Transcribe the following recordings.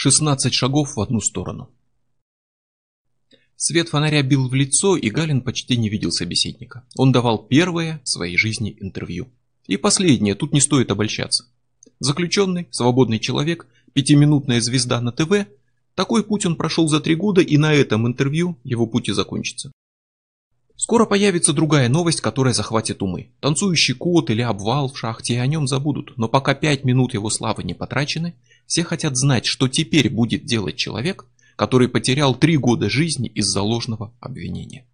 16 шагов в одну сторону. Свет фонаря бил в лицо, и Галин почти не видел собеседника. Он давал первое в своей жизни интервью. И последнее, тут не стоит обольщаться. Заключенный, свободный человек, пятиминутная звезда на ТВ – такой путь он прошел за три года, и на этом интервью его путь и закончится. Скоро появится другая новость, которая захватит умы. Танцующий кот или обвал в шахте, и о нем забудут. Но пока пять минут его славы не потрачены, все хотят знать, что теперь будет делать человек, который потерял три года жизни из-за ложного обвинения.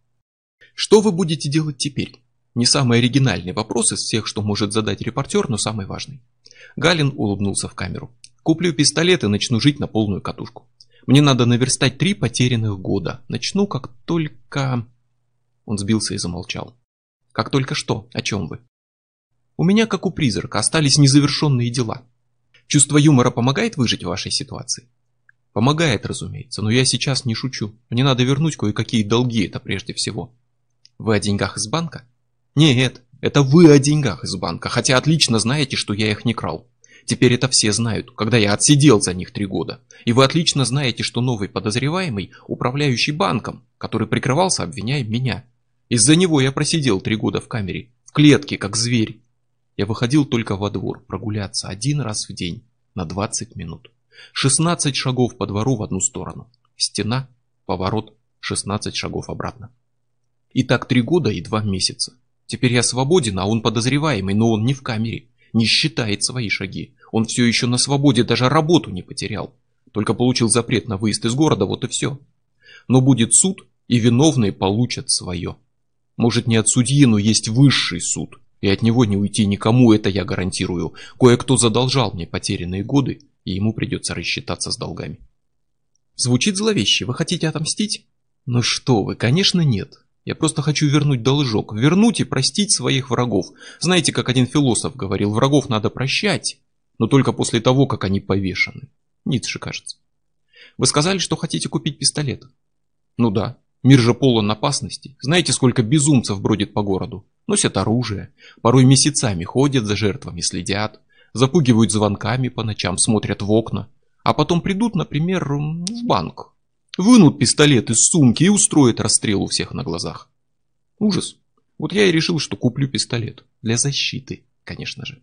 Что вы будете делать теперь? Не самый оригинальный вопрос из всех, что может задать репортер, но самый важный. Галин улыбнулся в камеру. Куплю пистолет и начну жить на полную катушку. Мне надо наверстать три потерянных года. Начну как только... Он сбился и замолчал. Как только что? О чем вы? У меня, как у призрака, остались незавершенные дела. Чувство юмора помогает выжить в вашей ситуации? Помогает, разумеется, но я сейчас не шучу. Мне надо вернуть кое-какие долги, это прежде всего. Вы о деньгах из банка? Нет, это вы о деньгах из банка, хотя отлично знаете, что я их не крал. Теперь это все знают, когда я отсидел за них три года. И вы отлично знаете, что новый подозреваемый, управляющий банком, который прикрывался, обвиняет меня. Из-за него я просидел три года в камере, в клетке, как зверь. Я выходил только во двор, прогуляться один раз в день, на 20 минут. 16 шагов по двору в одну сторону. Стена, поворот, 16 шагов обратно. И так три года и два месяца. Теперь я свободен, а он подозреваемый, но он не в камере, не считает свои шаги. Он все еще на свободе, даже работу не потерял. Только получил запрет на выезд из города, вот и все. Но будет суд, и виновные получат свое. Может не от судьи, но есть высший суд. И от него не уйти никому, это я гарантирую. Кое-кто задолжал мне потерянные годы, и ему придется рассчитаться с долгами. Звучит зловеще. Вы хотите отомстить? Ну что вы, конечно нет. Я просто хочу вернуть должок. Вернуть и простить своих врагов. Знаете, как один философ говорил, врагов надо прощать, но только после того, как они повешены. Ницше, кажется. Вы сказали, что хотите купить пистолет. Ну да, Мир же полон опасностей. Знаете, сколько безумцев бродит по городу? Носят оружие, порой месяцами ходят за жертвами, следят, запугивают звонками по ночам, смотрят в окна, а потом придут, например, в банк, вынут пистолет из сумки и устроят расстрел у всех на глазах. Ужас. Вот я и решил, что куплю пистолет. Для защиты, конечно же.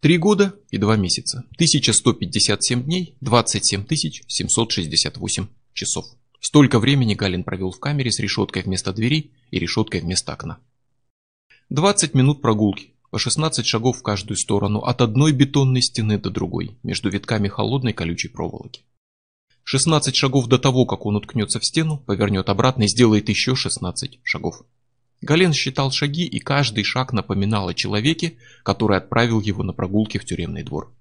Три года и два месяца. 1157 дней, 27 768 часов. Столько времени Галин провел в камере с решеткой вместо двери и решеткой вместо окна. 20 минут прогулки, по 16 шагов в каждую сторону, от одной бетонной стены до другой, между витками холодной колючей проволоки. 16 шагов до того, как он уткнется в стену, повернет обратно и сделает еще 16 шагов. Гален считал шаги, и каждый шаг напоминал о человеке, который отправил его на прогулки в тюремный двор.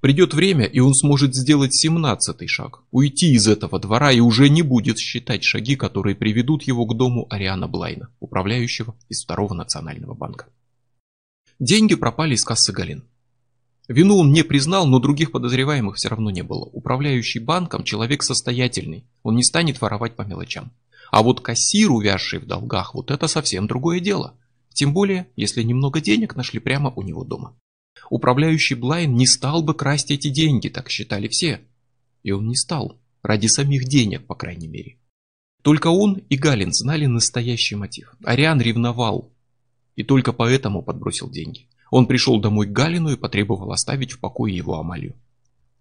Придет время, и он сможет сделать семнадцатый шаг, уйти из этого двора и уже не будет считать шаги, которые приведут его к дому Ариана Блайна, управляющего из Второго национального банка. Деньги пропали из кассы Галин. Вину он не признал, но других подозреваемых все равно не было. Управляющий банком человек состоятельный, он не станет воровать по мелочам. А вот кассир, увязший в долгах, вот это совсем другое дело. Тем более, если немного денег нашли прямо у него дома. Управляющий Блайн не стал бы красть эти деньги, так считали все. И он не стал, ради самих денег, по крайней мере. Только он и Галин знали настоящий мотив. Ариан ревновал, и только поэтому подбросил деньги. Он пришел домой к Галину и потребовал оставить в покое его Амалию.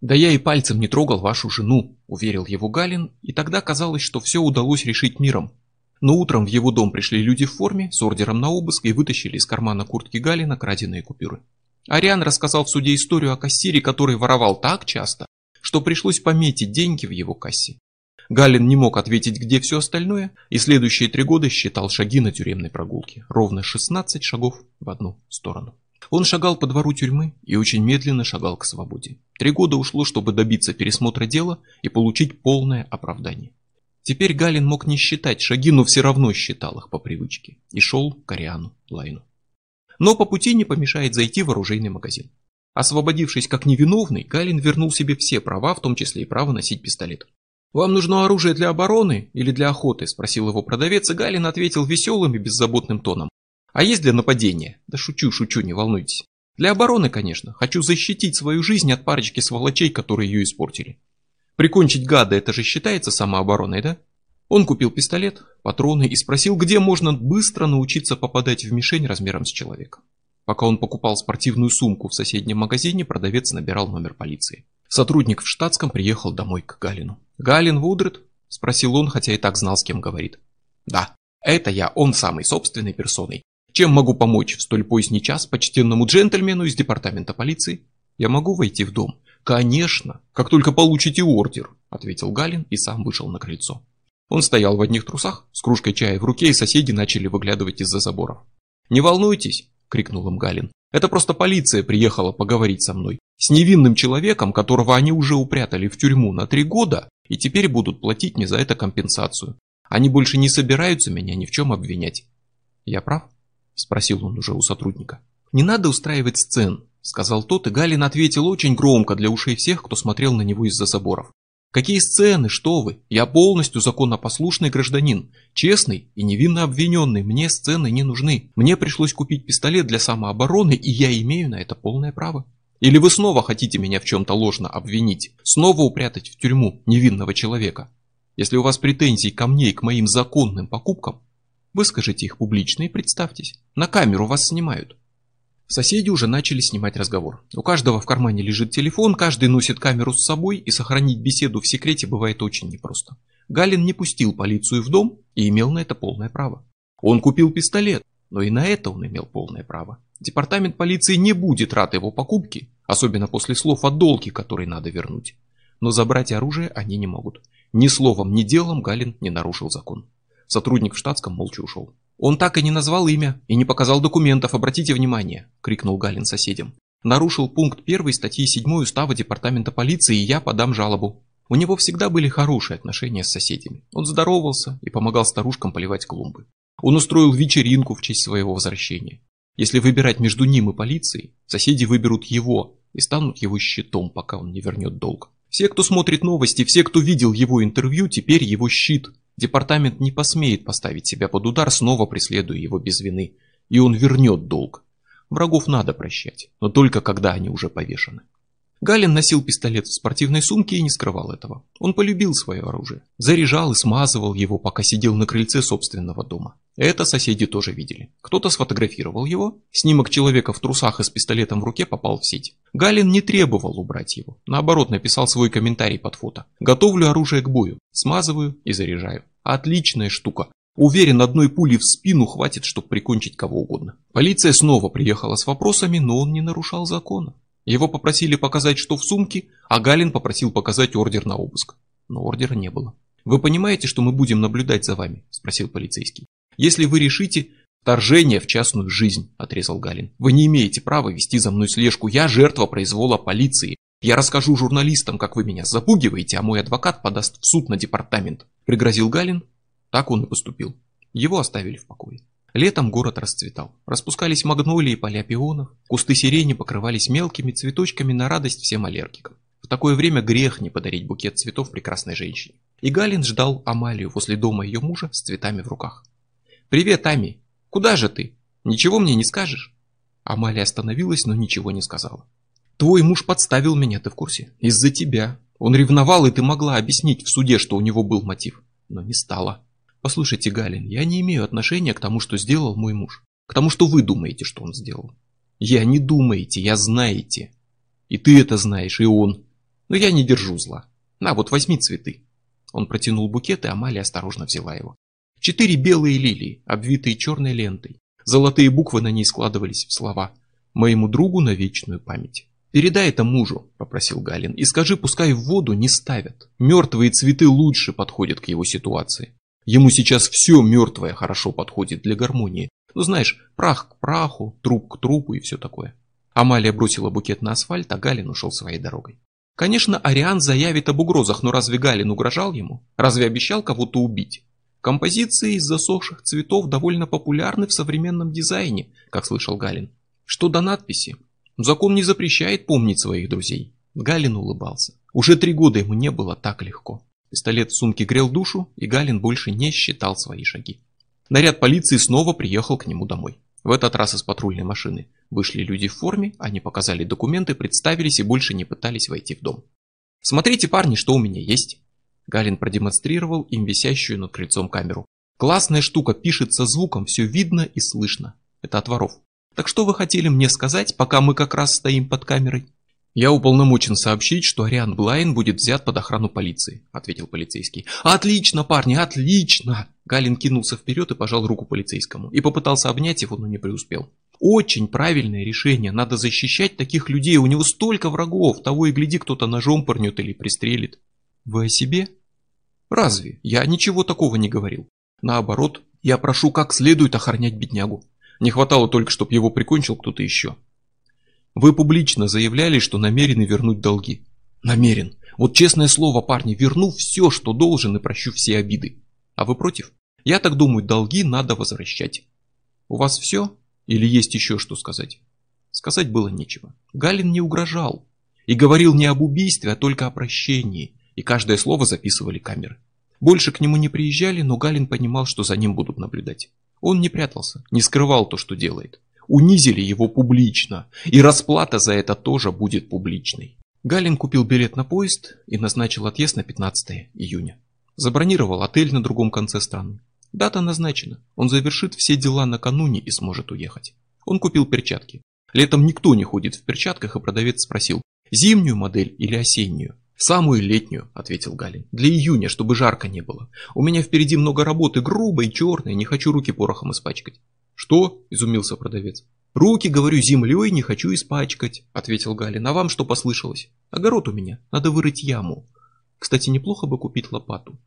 «Да я и пальцем не трогал вашу жену», – уверил его Галин, и тогда казалось, что все удалось решить миром. Но утром в его дом пришли люди в форме с ордером на обыск и вытащили из кармана куртки Галина краденые купюры. Ариан рассказал в суде историю о кассире, который воровал так часто, что пришлось пометить деньги в его кассе. Галин не мог ответить, где все остальное, и следующие три года считал шаги на тюремной прогулке. Ровно 16 шагов в одну сторону. Он шагал по двору тюрьмы и очень медленно шагал к свободе. Три года ушло, чтобы добиться пересмотра дела и получить полное оправдание. Теперь Галин мог не считать шаги, но все равно считал их по привычке и шел к Ариану Лайну. Но по пути не помешает зайти в оружейный магазин. Освободившись как невиновный, Галин вернул себе все права, в том числе и право носить пистолет. «Вам нужно оружие для обороны или для охоты?» – спросил его продавец, и Галин ответил веселым и беззаботным тоном. «А есть для нападения?» «Да шучу, шучу, не волнуйтесь. Для обороны, конечно. Хочу защитить свою жизнь от парочки сволочей, которые ее испортили. Прикончить гада, это же считается самообороной, да? Он купил пистолет, патроны и спросил, где можно быстро научиться попадать в мишень размером с человека. Пока он покупал спортивную сумку в соседнем магазине, продавец набирал номер полиции. Сотрудник в штатском приехал домой к Галину. «Галин Вудред?» – спросил он, хотя и так знал, с кем говорит. «Да, это я, он самый собственной персоной. Чем могу помочь в столь поздний час почтенному джентльмену из департамента полиции? Я могу войти в дом?» «Конечно, как только получите ордер», – ответил Галин и сам вышел на крыльцо. Он стоял в одних трусах, с кружкой чая в руке, и соседи начали выглядывать из-за заборов. «Не волнуйтесь», — крикнул им Галин. «Это просто полиция приехала поговорить со мной. С невинным человеком, которого они уже упрятали в тюрьму на три года, и теперь будут платить мне за это компенсацию. Они больше не собираются меня ни в чем обвинять». «Я прав?» — спросил он уже у сотрудника. «Не надо устраивать сцен», — сказал тот, и Галин ответил очень громко для ушей всех, кто смотрел на него из-за заборов. Какие сцены, что вы? Я полностью законопослушный гражданин, честный и невинно обвиненный. Мне сцены не нужны. Мне пришлось купить пистолет для самообороны, и я имею на это полное право. Или вы снова хотите меня в чем-то ложно обвинить? Снова упрятать в тюрьму невинного человека? Если у вас претензий ко мне и к моим законным покупкам, выскажите их публично и представьтесь. На камеру вас снимают. Соседи уже начали снимать разговор. У каждого в кармане лежит телефон, каждый носит камеру с собой, и сохранить беседу в секрете бывает очень непросто. Галин не пустил полицию в дом и имел на это полное право. Он купил пистолет, но и на это он имел полное право. Департамент полиции не будет рад его покупке, особенно после слов о долге, который надо вернуть. Но забрать оружие они не могут. Ни словом, ни делом Галин не нарушил закон. Сотрудник в штатском молча ушел. «Он так и не назвал имя и не показал документов, обратите внимание!» – крикнул Галин соседям. «Нарушил пункт 1 статьи 7 Устава Департамента полиции, и я подам жалобу». У него всегда были хорошие отношения с соседями. Он здоровался и помогал старушкам поливать клумбы. Он устроил вечеринку в честь своего возвращения. Если выбирать между ним и полицией, соседи выберут его и станут его щитом, пока он не вернет долг. Все, кто смотрит новости, все, кто видел его интервью, теперь его щит – Департамент не посмеет поставить себя под удар, снова преследуя его без вины, и он вернет долг. Врагов надо прощать, но только когда они уже повешены. Галин носил пистолет в спортивной сумке и не скрывал этого. Он полюбил свое оружие. Заряжал и смазывал его, пока сидел на крыльце собственного дома. Это соседи тоже видели. Кто-то сфотографировал его. Снимок человека в трусах и с пистолетом в руке попал в сеть. Галин не требовал убрать его. Наоборот, написал свой комментарий под фото. Готовлю оружие к бою. Смазываю и заряжаю. Отличная штука. Уверен, одной пули в спину хватит, чтобы прикончить кого угодно. Полиция снова приехала с вопросами, но он не нарушал закона. Его попросили показать, что в сумке, а Галин попросил показать ордер на обыск. Но ордера не было. «Вы понимаете, что мы будем наблюдать за вами?» – спросил полицейский. «Если вы решите...» «Вторжение в частную жизнь», – отрезал Галин. «Вы не имеете права вести за мной слежку. Я жертва произвола полиции. Я расскажу журналистам, как вы меня запугиваете, а мой адвокат подаст в суд на департамент», – пригрозил Галин. Так он и поступил. Его оставили в покое. Летом город расцветал. Распускались магнолии, поля пионов, кусты сирени покрывались мелкими цветочками на радость всем аллергикам. В такое время грех не подарить букет цветов прекрасной женщине. И Галин ждал Амалию возле дома ее мужа с цветами в руках. «Привет, Ами! Куда же ты? Ничего мне не скажешь?» Амалия остановилась, но ничего не сказала. «Твой муж подставил меня, ты в курсе? Из-за тебя. Он ревновал, и ты могла объяснить в суде, что у него был мотив. Но не стала. Послушайте, Галин, я не имею отношения к тому, что сделал мой муж. К тому, что вы думаете, что он сделал. Я не думаете, я знаете. И ты это знаешь, и он. Но я не держу зла. На, вот возьми цветы. Он протянул букет, и Амалия осторожно взяла его. Четыре белые лилии, обвитые черной лентой. Золотые буквы на ней складывались в слова «Моему другу на вечную память». «Передай это мужу», — попросил Галин, — «и скажи, пускай в воду не ставят. Мертвые цветы лучше подходят к его ситуации. Ему сейчас все мертвое хорошо подходит для гармонии. Ну знаешь, прах к праху, труп к трупу и все такое. Амалия бросила букет на асфальт, а Галин ушел своей дорогой. Конечно, Ариан заявит об угрозах, но разве Галин угрожал ему? Разве обещал кого-то убить? Композиции из засохших цветов довольно популярны в современном дизайне, как слышал Галин. Что до надписи? Закон не запрещает помнить своих друзей. Галин улыбался. Уже три года ему не было так легко. Пистолет в сумке грел душу, и Галин больше не считал свои шаги. Наряд полиции снова приехал к нему домой. В этот раз из патрульной машины. Вышли люди в форме, они показали документы, представились и больше не пытались войти в дом. «Смотрите, парни, что у меня есть!» Галин продемонстрировал им висящую над крыльцом камеру. «Классная штука, пишет со звуком, все видно и слышно. Это от воров. Так что вы хотели мне сказать, пока мы как раз стоим под камерой?» «Я уполномочен сообщить, что Ариан Блайн будет взят под охрану полиции», — ответил полицейский. «Отлично, парни, отлично!» Галин кинулся вперед и пожал руку полицейскому. И попытался обнять его, но не преуспел. Очень правильное решение. Надо защищать таких людей. У него столько врагов. Того и гляди, кто-то ножом порнет или пристрелит. Вы о себе? Разве? Я ничего такого не говорил. Наоборот, я прошу как следует охранять беднягу. Не хватало только, чтобы его прикончил кто-то еще. Вы публично заявляли, что намерены вернуть долги. Намерен. Вот честное слово, парни, верну все, что должен и прощу все обиды. А вы против? Я так думаю, долги надо возвращать. У вас все? Или есть еще что сказать? Сказать было нечего. Галин не угрожал. И говорил не об убийстве, а только о прощении. И каждое слово записывали камеры. Больше к нему не приезжали, но Галин понимал, что за ним будут наблюдать. Он не прятался, не скрывал то, что делает. Унизили его публично, и расплата за это тоже будет публичной. Галин купил билет на поезд и назначил отъезд на 15 июня. Забронировал отель на другом конце страны. Дата назначена. Он завершит все дела накануне и сможет уехать. Он купил перчатки. Летом никто не ходит в перчатках, и продавец спросил, зимнюю модель или осеннюю? «Самую летнюю», — ответил Галин. «Для июня, чтобы жарко не было. У меня впереди много работы, грубой, черной, не хочу руки порохом испачкать». «Что?» – изумился продавец. «Руки, говорю, землей не хочу испачкать», – ответил Галин. «А вам что послышалось? Огород у меня, надо вырыть яму. Кстати, неплохо бы купить лопату.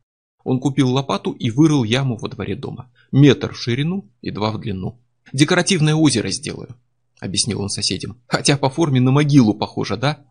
Он купил лопату и вырыл яму во дворе дома. Метр в ширину и два в длину. «Декоративное озеро сделаю», — объяснил он соседям. «Хотя по форме на могилу похоже, да?»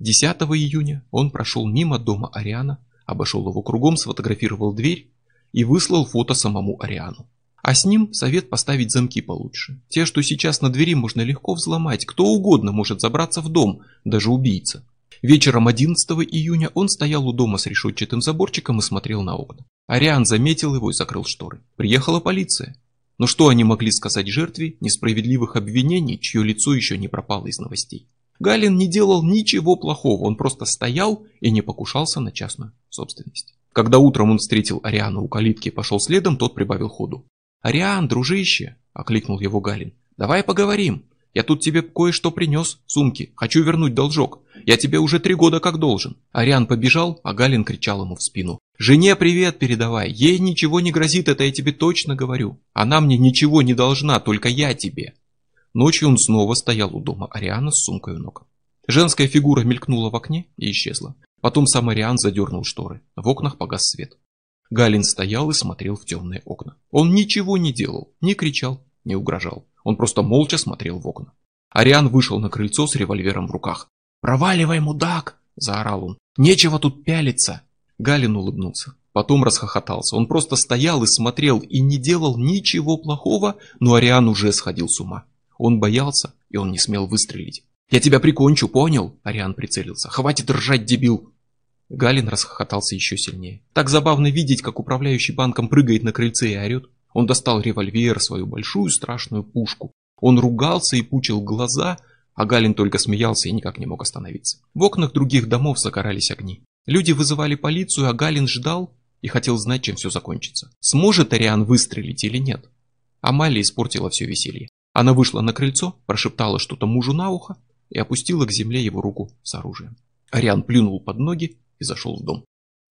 10 июня он прошел мимо дома Ариана, обошел его кругом, сфотографировал дверь и выслал фото самому Ариану. А с ним совет поставить замки получше. Те, что сейчас на двери можно легко взломать, кто угодно может забраться в дом, даже убийца. Вечером 11 июня он стоял у дома с решетчатым заборчиком и смотрел на окна. Ариан заметил его и закрыл шторы. Приехала полиция. Но что они могли сказать жертве несправедливых обвинений, чье лицо еще не пропало из новостей? Галин не делал ничего плохого, он просто стоял и не покушался на частную собственность. Когда утром он встретил Ариану у калитки и пошел следом, тот прибавил ходу. «Ариан, дружище!» – окликнул его Галин. «Давай поговорим. Я тут тебе кое-что принес в сумке. Хочу вернуть должок. Я тебе уже три года как должен». Ариан побежал, а Галин кричал ему в спину. «Жене привет передавай. Ей ничего не грозит, это я тебе точно говорю. Она мне ничего не должна, только я тебе». Ночью он снова стоял у дома Ариана с сумкой у ног. Женская фигура мелькнула в окне и исчезла. Потом сам Ариан задернул шторы. В окнах погас свет. Галин стоял и смотрел в темные окна. Он ничего не делал, не кричал, не угрожал. Он просто молча смотрел в окна. Ариан вышел на крыльцо с револьвером в руках. «Проваливай, мудак!» – заорал он. «Нечего тут пялиться!» Галин улыбнулся. Потом расхохотался. Он просто стоял и смотрел, и не делал ничего плохого, но Ариан уже сходил с ума. Он боялся, и он не смел выстрелить. «Я тебя прикончу, понял?» Ариан прицелился. «Хватит ржать, дебил!» Галин расхохотался еще сильнее. Так забавно видеть, как управляющий банком прыгает на крыльце и орет. Он достал револьвер, свою большую страшную пушку. Он ругался и пучил глаза, а Галин только смеялся и никак не мог остановиться. В окнах других домов загорались огни. Люди вызывали полицию, а Галин ждал и хотел знать, чем все закончится. Сможет Ариан выстрелить или нет? Амалия испортила все веселье. Она вышла на крыльцо, прошептала что-то мужу на ухо и опустила к земле его руку с оружием. Ариан плюнул под ноги и зашел в дом.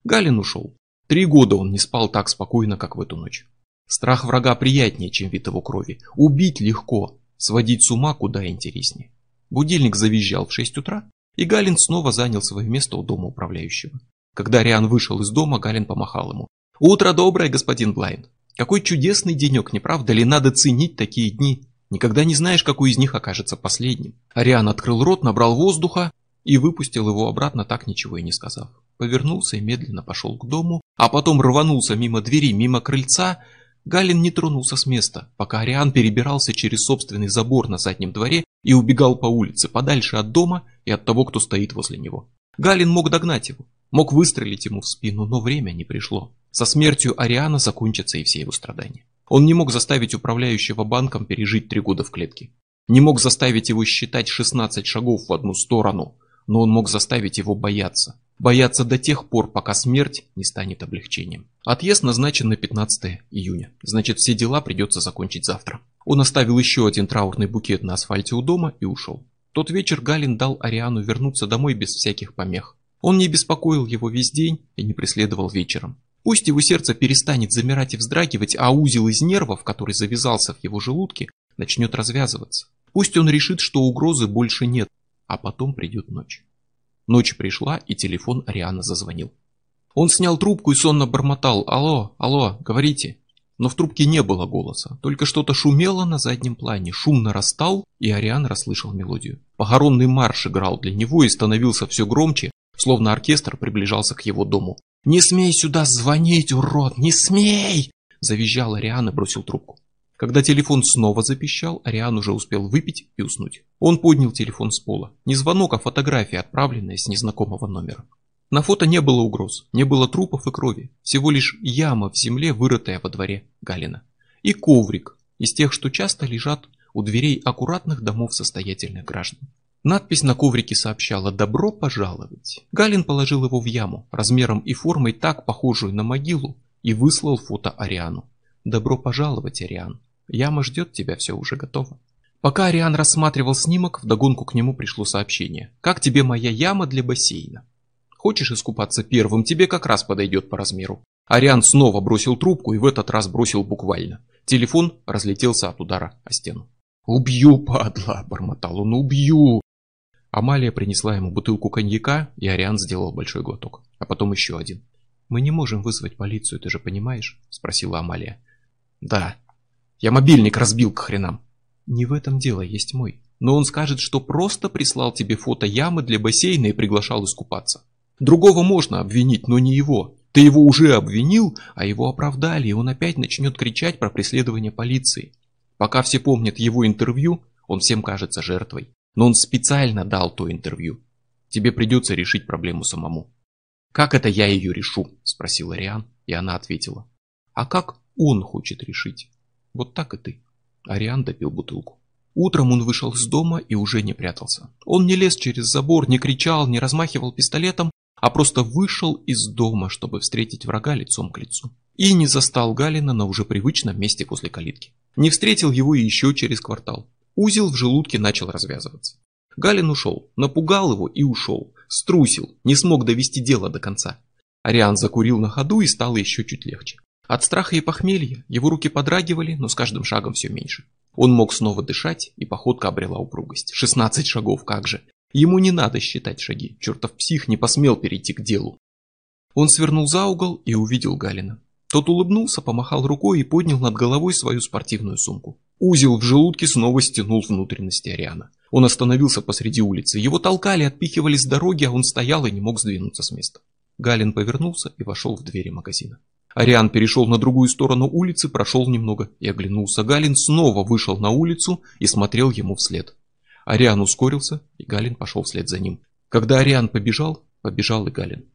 Галин ушел. Три года он не спал так спокойно, как в эту ночь. Страх врага приятнее, чем вид его крови. Убить легко, сводить с ума куда интереснее. Будильник завизжал в 6 утра, и Галин снова занял свое место у дома управляющего. Когда Риан вышел из дома, Галин помахал ему. «Утро доброе, господин Блайн. Какой чудесный денек, не правда ли? Надо ценить такие дни. Никогда не знаешь, какой из них окажется последним». Ариан открыл рот, набрал воздуха и выпустил его обратно, так ничего и не сказав. Повернулся и медленно пошел к дому, а потом рванулся мимо двери, мимо крыльца, Галин не тронулся с места, пока Ариан перебирался через собственный забор на заднем дворе и убегал по улице, подальше от дома и от того, кто стоит возле него. Галин мог догнать его, мог выстрелить ему в спину, но время не пришло. Со смертью Ариана закончатся и все его страдания. Он не мог заставить управляющего банком пережить три года в клетке. Не мог заставить его считать 16 шагов в одну сторону, но он мог заставить его бояться. Бояться до тех пор, пока смерть не станет облегчением. Отъезд назначен на 15 июня, значит все дела придется закончить завтра. Он оставил еще один траурный букет на асфальте у дома и ушел. Тот вечер Галин дал Ариану вернуться домой без всяких помех. Он не беспокоил его весь день и не преследовал вечером. Пусть его сердце перестанет замирать и вздрагивать, а узел из нервов, который завязался в его желудке, начнет развязываться. Пусть он решит, что угрозы больше нет, а потом придет ночь. Ночь пришла, и телефон Ариана зазвонил. Он снял трубку и сонно бормотал «Алло, алло, говорите». Но в трубке не было голоса, только что-то шумело на заднем плане, шум нарастал, и Ариан расслышал мелодию. Похоронный марш играл для него и становился все громче, словно оркестр приближался к его дому. «Не смей сюда звонить, урод, не смей!» Завизжал Ариан и бросил трубку. Когда телефон снова запищал, Ариан уже успел выпить и уснуть. Он поднял телефон с пола. Не звонок, а фотография, отправленная с незнакомого номера. На фото не было угроз, не было трупов и крови, всего лишь яма в земле, вырытая во дворе Галина. И коврик из тех, что часто лежат у дверей аккуратных домов состоятельных граждан. Надпись на коврике сообщала «Добро пожаловать». Галин положил его в яму, размером и формой так похожую на могилу, и выслал фото Ариану. «Добро пожаловать, Ариан. Яма ждет тебя, все уже готово». Пока Ариан рассматривал снимок, вдогонку к нему пришло сообщение. «Как тебе моя яма для бассейна?» «Хочешь искупаться первым? Тебе как раз подойдет по размеру». Ариан снова бросил трубку и в этот раз бросил буквально. Телефон разлетелся от удара о стену. «Убью, падла!» – бормотал он. «Убью!» Амалия принесла ему бутылку коньяка, и Ариан сделал большой глоток. А потом еще один. «Мы не можем вызвать полицию, ты же понимаешь?» – спросила Амалия. «Да. Я мобильник разбил к хренам». «Не в этом дело, есть мой. Но он скажет, что просто прислал тебе фото ямы для бассейна и приглашал искупаться. Другого можно обвинить, но не его. Ты его уже обвинил, а его оправдали, и он опять начнет кричать про преследование полиции. Пока все помнят его интервью, он всем кажется жертвой. Но он специально дал то интервью. Тебе придется решить проблему самому. «Как это я ее решу?» – спросил Ариан, и она ответила. «А как он хочет решить? Вот так и ты». Ариан допил бутылку. Утром он вышел из дома и уже не прятался. Он не лез через забор, не кричал, не размахивал пистолетом, а просто вышел из дома, чтобы встретить врага лицом к лицу. И не застал Галина на уже привычном месте возле калитки. Не встретил его еще через квартал. Узел в желудке начал развязываться. Галин ушел, напугал его и ушел. Струсил, не смог довести дело до конца. Ариан закурил на ходу и стало еще чуть легче. От страха и похмелья его руки подрагивали, но с каждым шагом все меньше. Он мог снова дышать, и походка обрела упругость. 16 шагов, как же. Ему не надо считать шаги, чертов псих не посмел перейти к делу. Он свернул за угол и увидел Галина. Тот улыбнулся, помахал рукой и поднял над головой свою спортивную сумку. Узел в желудке снова стянул внутренности Ариана. Он остановился посреди улицы. Его толкали, отпихивали с дороги, а он стоял и не мог сдвинуться с места. Галин повернулся и вошел в двери магазина. Ариан перешел на другую сторону улицы, прошел немного и оглянулся. Галин снова вышел на улицу и смотрел ему вслед. Ариан ускорился, и Галин пошел вслед за ним. Когда Ариан побежал, побежал и Галин.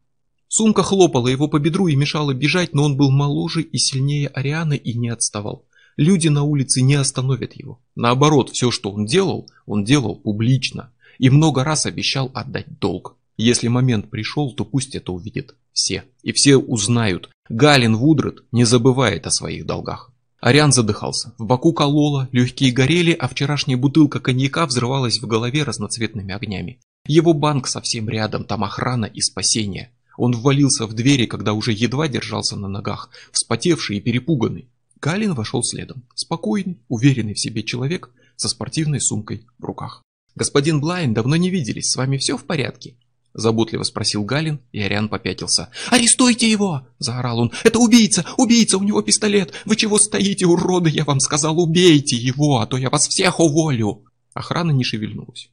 Сумка хлопала его по бедру и мешала бежать, но он был моложе и сильнее Арианы и не отставал. Люди на улице не остановят его. Наоборот, все, что он делал, он делал публично и много раз обещал отдать долг. Если момент пришел, то пусть это увидят все. И все узнают. Галин Вудред не забывает о своих долгах. Ариан задыхался. В боку кололо, легкие горели, а вчерашняя бутылка коньяка взрывалась в голове разноцветными огнями. Его банк совсем рядом, там охрана и спасение. Он ввалился в двери, когда уже едва держался на ногах, вспотевший и перепуганный. Галин вошел следом. Спокойный, уверенный в себе человек со спортивной сумкой в руках. «Господин Блайн, давно не виделись, с вами все в порядке?» Заботливо спросил Галин, и Ариан попятился. «Арестуйте его!» – заорал он. «Это убийца! Убийца! У него пистолет! Вы чего стоите, уроды? Я вам сказал, убейте его, а то я вас всех уволю!» Охрана не шевельнулась.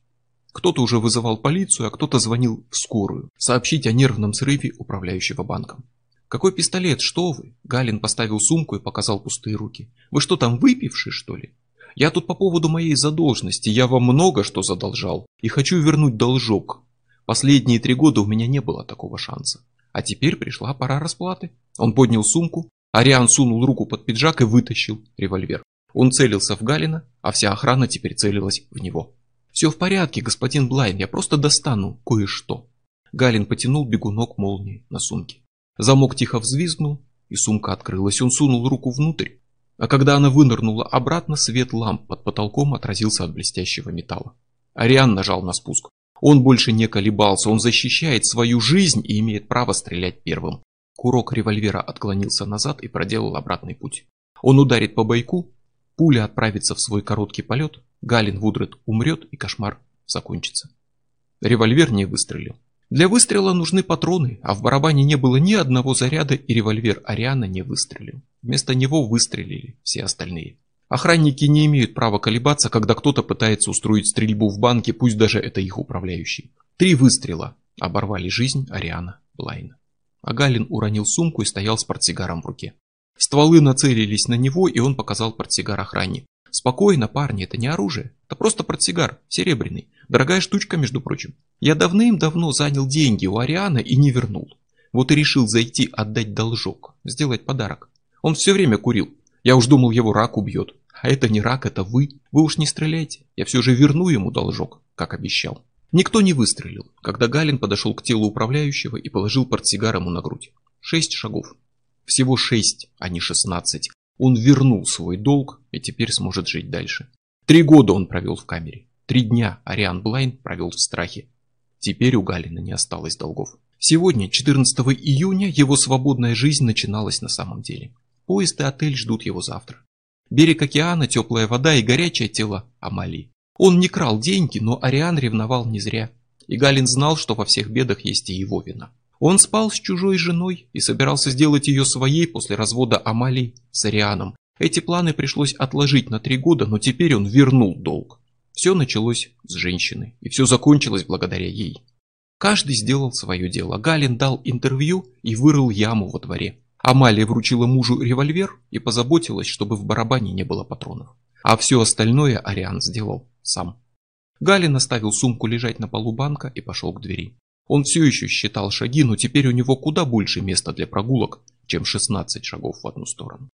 Кто-то уже вызывал полицию, а кто-то звонил в скорую, сообщить о нервном срыве управляющего банком. «Какой пистолет? Что вы?» Галин поставил сумку и показал пустые руки. «Вы что там, выпивший, что ли?» «Я тут по поводу моей задолженности. Я вам много что задолжал. И хочу вернуть должок. Последние три года у меня не было такого шанса. А теперь пришла пора расплаты». Он поднял сумку. Ариан сунул руку под пиджак и вытащил револьвер. Он целился в Галина, а вся охрана теперь целилась в него. «Все в порядке, господин Блайн, я просто достану кое-что». Галин потянул бегунок молнии на сумке. Замок тихо взвизгнул, и сумка открылась. Он сунул руку внутрь, а когда она вынырнула обратно, свет ламп под потолком отразился от блестящего металла. Ариан нажал на спуск. Он больше не колебался, он защищает свою жизнь и имеет право стрелять первым. Курок револьвера отклонился назад и проделал обратный путь. Он ударит по бойку, пуля отправится в свой короткий полет, Галин Вудред умрет и кошмар закончится. Револьвер не выстрелил. Для выстрела нужны патроны, а в барабане не было ни одного заряда и револьвер Ариана не выстрелил. Вместо него выстрелили все остальные. Охранники не имеют права колебаться, когда кто-то пытается устроить стрельбу в банке, пусть даже это их управляющий. Три выстрела оборвали жизнь Ариана Блайна. А Галин уронил сумку и стоял с портсигаром в руке. Стволы нацелились на него, и он показал портсигар охранник. «Спокойно, парни, это не оружие. Это просто портсигар, серебряный. Дорогая штучка, между прочим. Я давным-давно занял деньги у Ариана и не вернул. Вот и решил зайти отдать должок, сделать подарок. Он все время курил. Я уж думал, его рак убьет. А это не рак, это вы. Вы уж не стреляйте. Я все же верну ему должок, как обещал. Никто не выстрелил, когда Галин подошел к телу управляющего и положил портсигар ему на грудь. Шесть шагов. Всего шесть, а не шестнадцать. Он вернул свой долг и теперь сможет жить дальше. Три года он провел в камере. Три дня Ариан Блайн провел в страхе. Теперь у Галина не осталось долгов. Сегодня, 14 июня, его свободная жизнь начиналась на самом деле. Поезд и отель ждут его завтра. Берег океана, теплая вода и горячее тело Амалии. Он не крал деньги, но Ариан ревновал не зря. И Галин знал, что во всех бедах есть и его вина. Он спал с чужой женой и собирался сделать ее своей после развода Амалии с Арианом. Эти планы пришлось отложить на три года, но теперь он вернул долг. Все началось с женщины, и все закончилось благодаря ей. Каждый сделал свое дело. Галин дал интервью и вырыл яму во дворе. Амалия вручила мужу револьвер и позаботилась, чтобы в барабане не было патронов. А все остальное Ариан сделал сам. Галин оставил сумку лежать на полу банка и пошел к двери. Он все еще считал шаги, но теперь у него куда больше места для прогулок, чем 16 шагов в одну сторону.